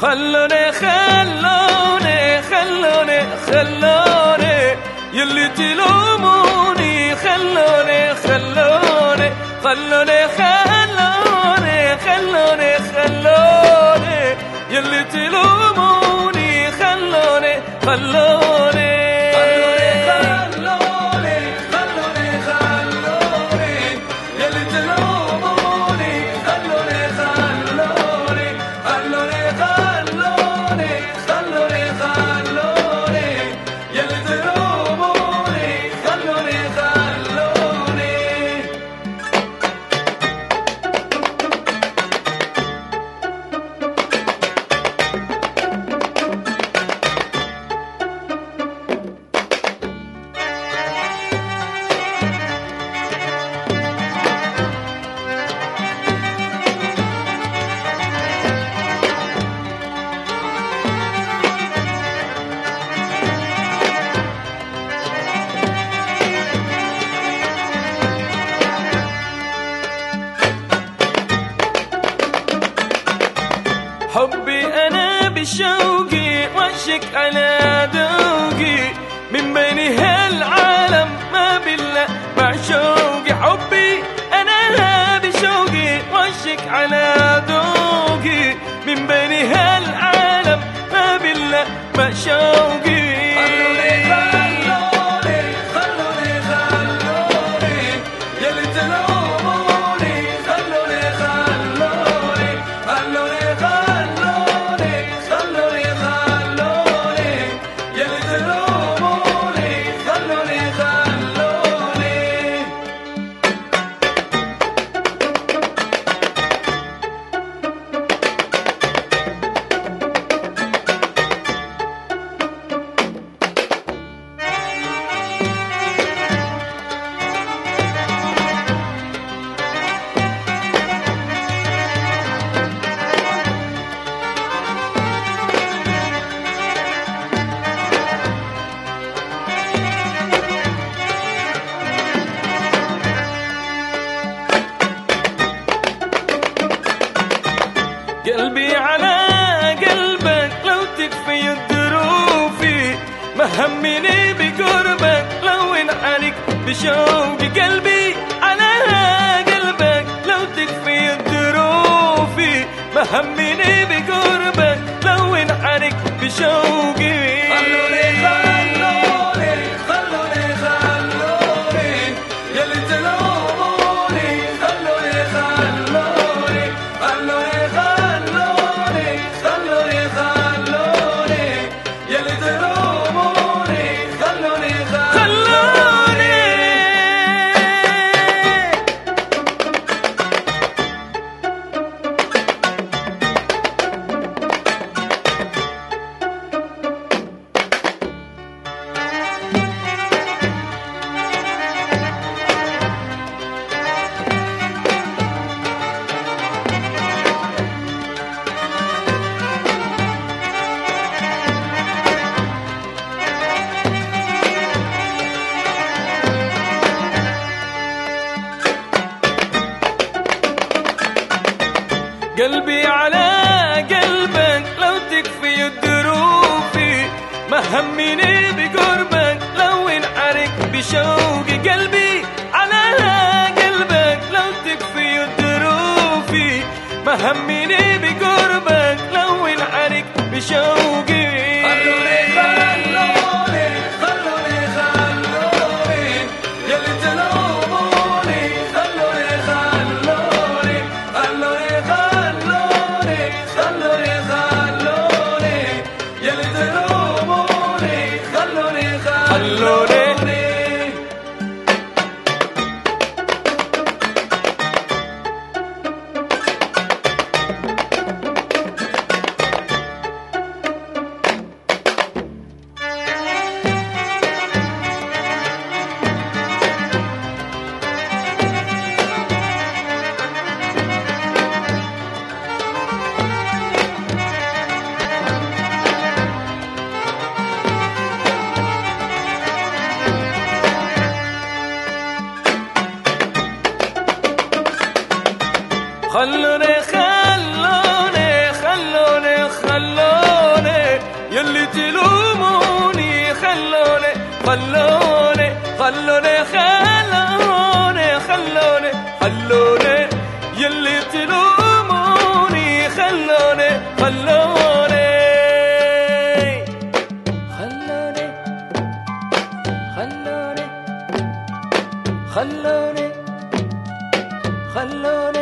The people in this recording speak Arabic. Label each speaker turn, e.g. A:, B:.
A: خلوني خلوني خلوني خلوني. يلي تلوموني خلوني خلوني. خلوني خلوني خلوني خلوني. يلي تلوموني خلوني خلوني. حبي أنا بشوقي واشك على ذوقي. من بين هالعالم ما بالله مع شوقي. حبي أنا بشوقي واشك على ذوقي. من بين هالعالم ما بالله مع همني بقربك لو انحرق بشوقي قلبي على قلبك لو تكفي الظروفي ما همني بقربك لو انحرق بشوقي خلوني خلوني قلبي على قلبك لو تكفي الظروفي ما همني بقربك. لو انحرق بشوق قلبي على قلبك لو تكفي دروفي ما همني خلوني خلوني خلوني خلوني. يلي تلوموني خلوني خلوني خلوني خلوني خلوني خلوني. يلي تلوموني خلوني خلوني. خلوني خلوني خلوني خلوني.